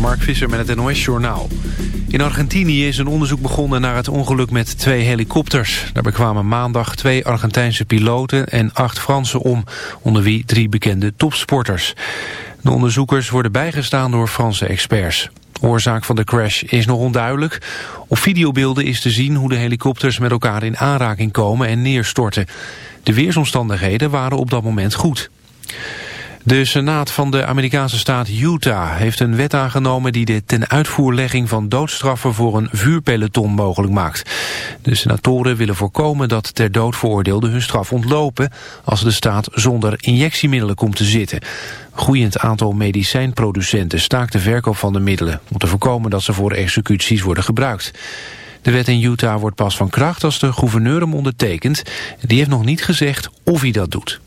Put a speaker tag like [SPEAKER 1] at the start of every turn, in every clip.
[SPEAKER 1] Mark Visser met het NOS Journaal. In Argentinië is een onderzoek begonnen naar het ongeluk met twee helikopters. Daar kwamen maandag twee Argentijnse piloten en acht Fransen om, onder wie drie bekende topsporters. De onderzoekers worden bijgestaan door Franse experts. Oorzaak van de crash is nog onduidelijk. Op videobeelden is te zien hoe de helikopters met elkaar in aanraking komen en neerstorten. De weersomstandigheden waren op dat moment goed. De Senaat van de Amerikaanse staat Utah heeft een wet aangenomen die de ten uitvoerlegging van doodstraffen voor een vuurpeloton mogelijk maakt. De senatoren willen voorkomen dat ter dood veroordeelden hun straf ontlopen als de staat zonder injectiemiddelen komt te zitten. Groeiend aantal medicijnproducenten staakt de verkoop van de middelen om te voorkomen dat ze voor executies worden gebruikt. De wet in Utah wordt pas van kracht als de gouverneur hem ondertekent. Die heeft nog niet gezegd of hij dat doet.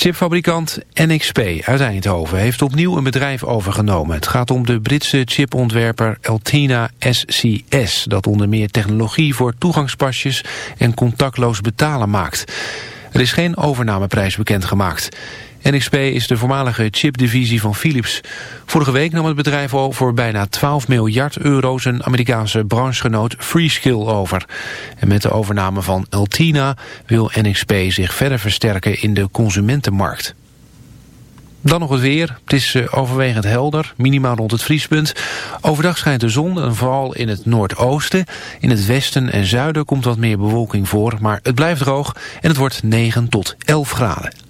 [SPEAKER 1] Chipfabrikant NXP uit Eindhoven heeft opnieuw een bedrijf overgenomen. Het gaat om de Britse chipontwerper Eltina SCS... dat onder meer technologie voor toegangspasjes en contactloos betalen maakt. Er is geen overnameprijs bekendgemaakt. NXP is de voormalige chipdivisie van Philips. Vorige week nam het bedrijf al voor bijna 12 miljard euro zijn Amerikaanse branchegenoot Freeskill over. En met de overname van Altina wil NXP zich verder versterken in de consumentenmarkt. Dan nog het weer. Het is eh, overwegend helder, minimaal rond het vriespunt. Overdag schijnt de zon en vooral in het noordoosten. In het westen en zuiden komt wat meer bewolking voor, maar het blijft droog en het wordt 9 tot 11 graden.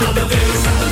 [SPEAKER 2] One of these.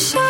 [SPEAKER 3] wish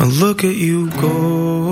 [SPEAKER 4] I look at you go.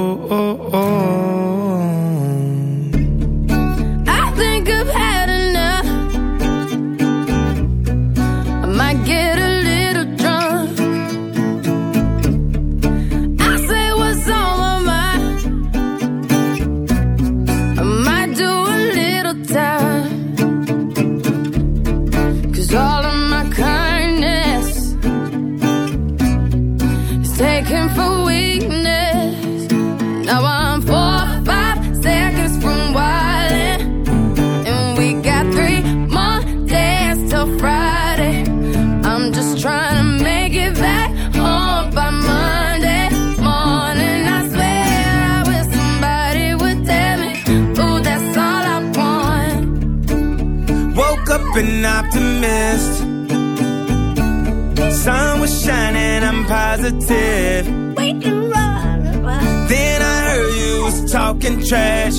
[SPEAKER 4] positive. Run. Then I heard you was talking trash.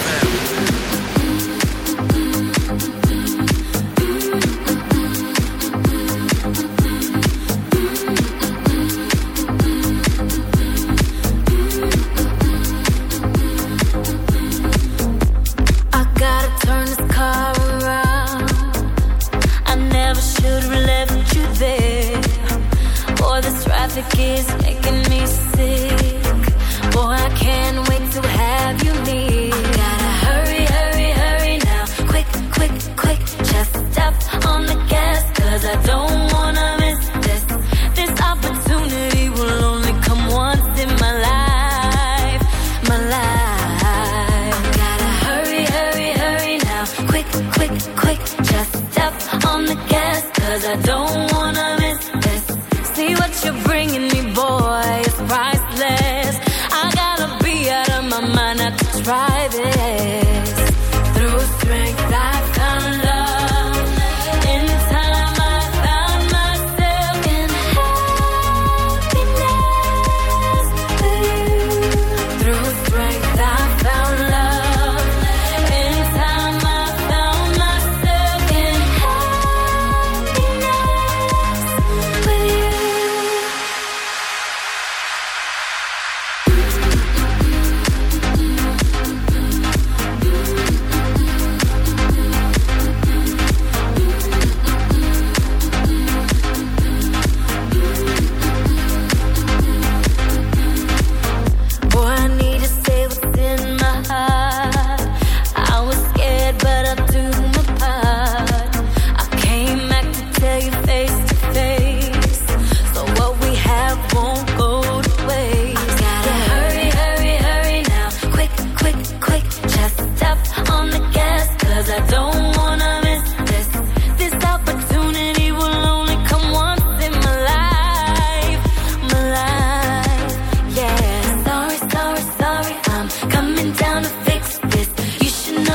[SPEAKER 5] logic is making me sick. Boy, I can't wait to have you near. Gotta hurry, hurry, hurry now. Quick, quick, quick. Just stop on the gas, cause I don't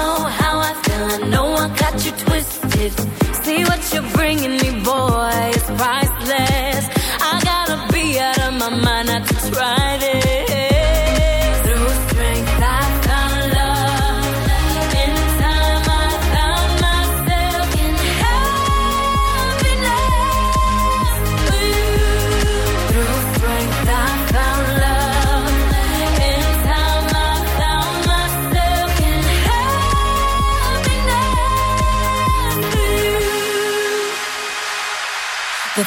[SPEAKER 5] know how I feel. I know I got you twisted. See what you're bringing me, boy.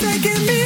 [SPEAKER 6] taking me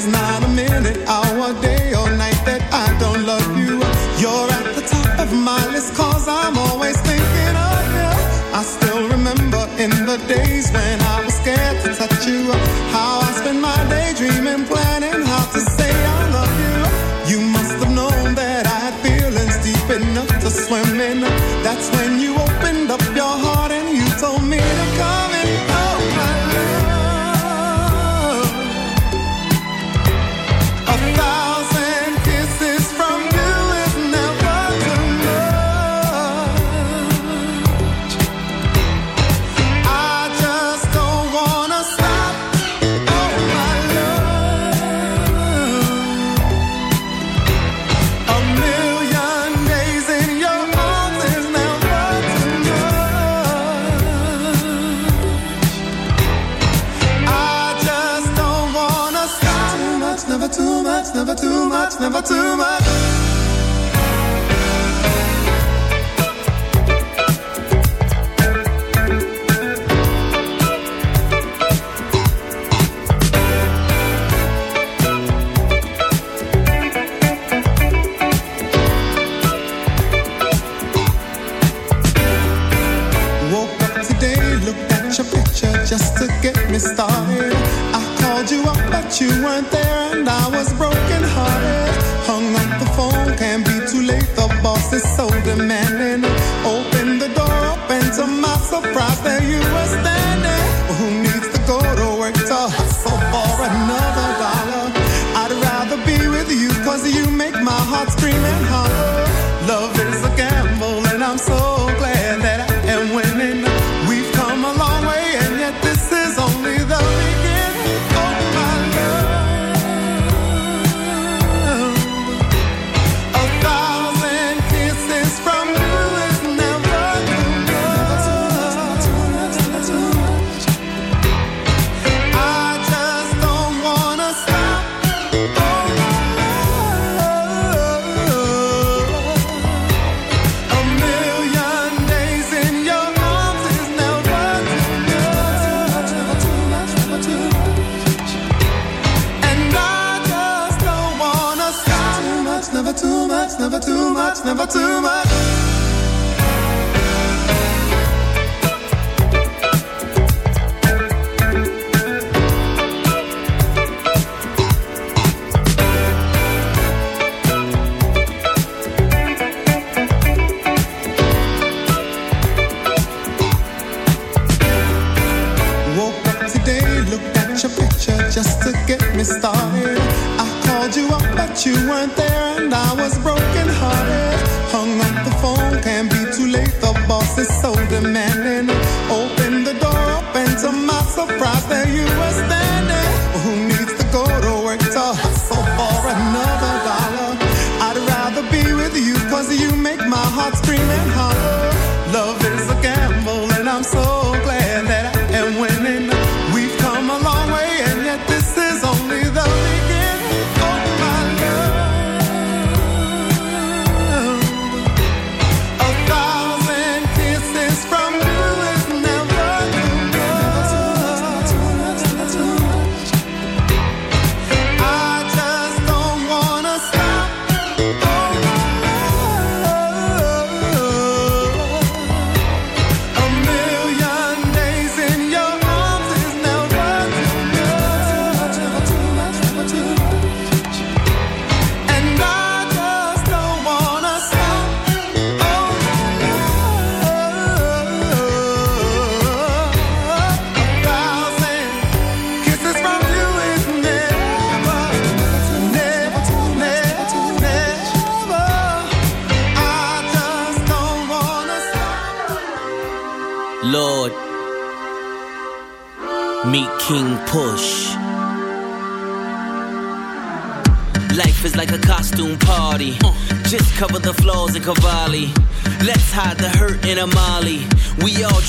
[SPEAKER 6] There's not a minute, hour, day or night that I don't love you. You're at the top of my list cause I'm always thinking of you. I still remember in the days when I was scared to touch you. How I spent my never too much. too much.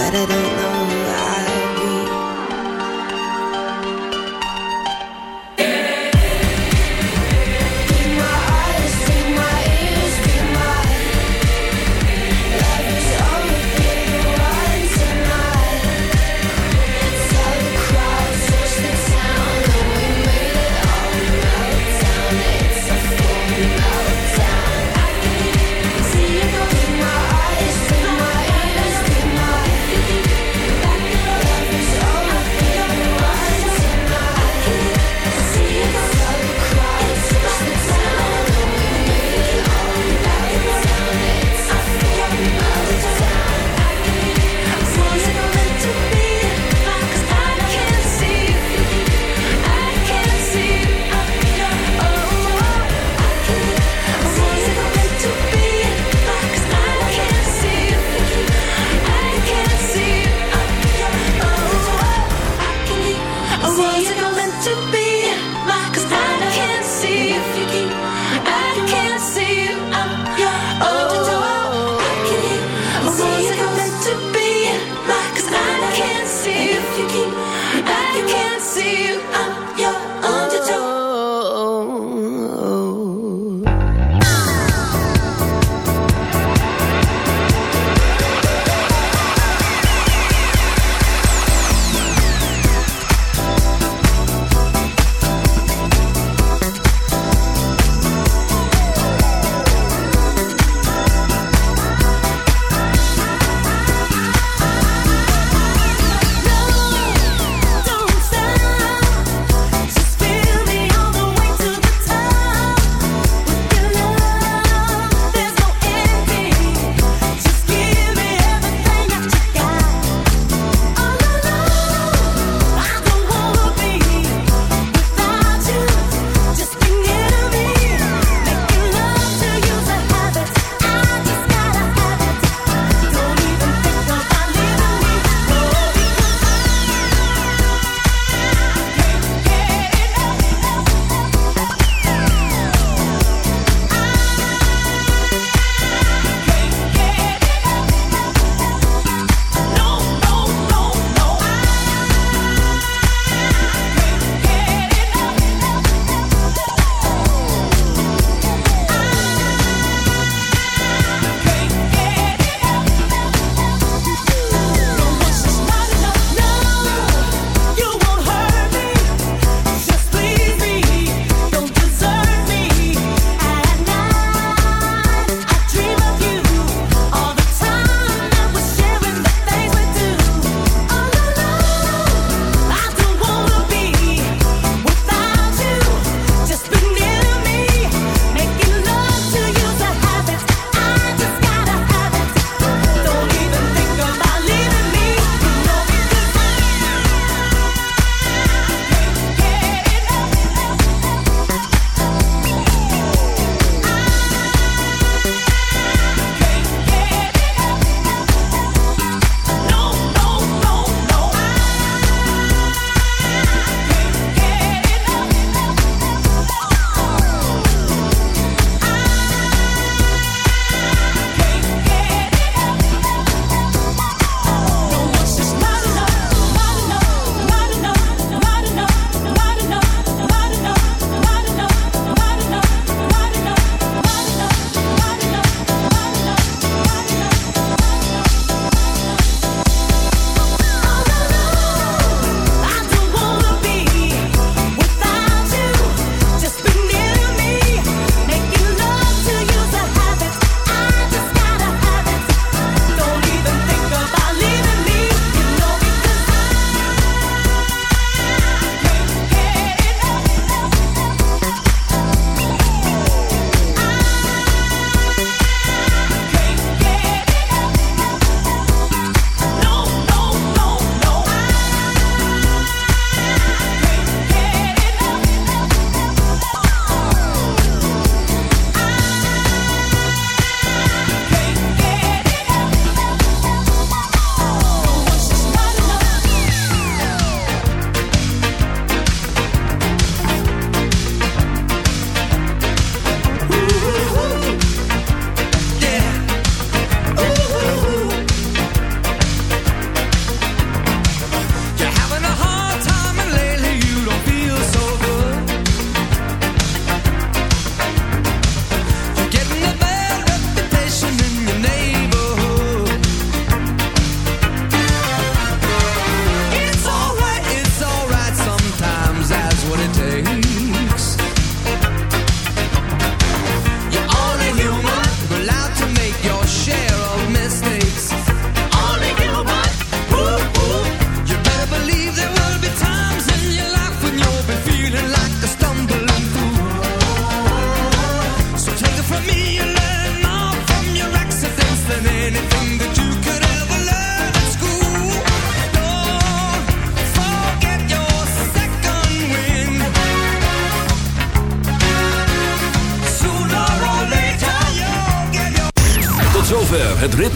[SPEAKER 4] but I don't know